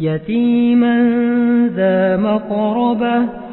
يتيما ذا مقربة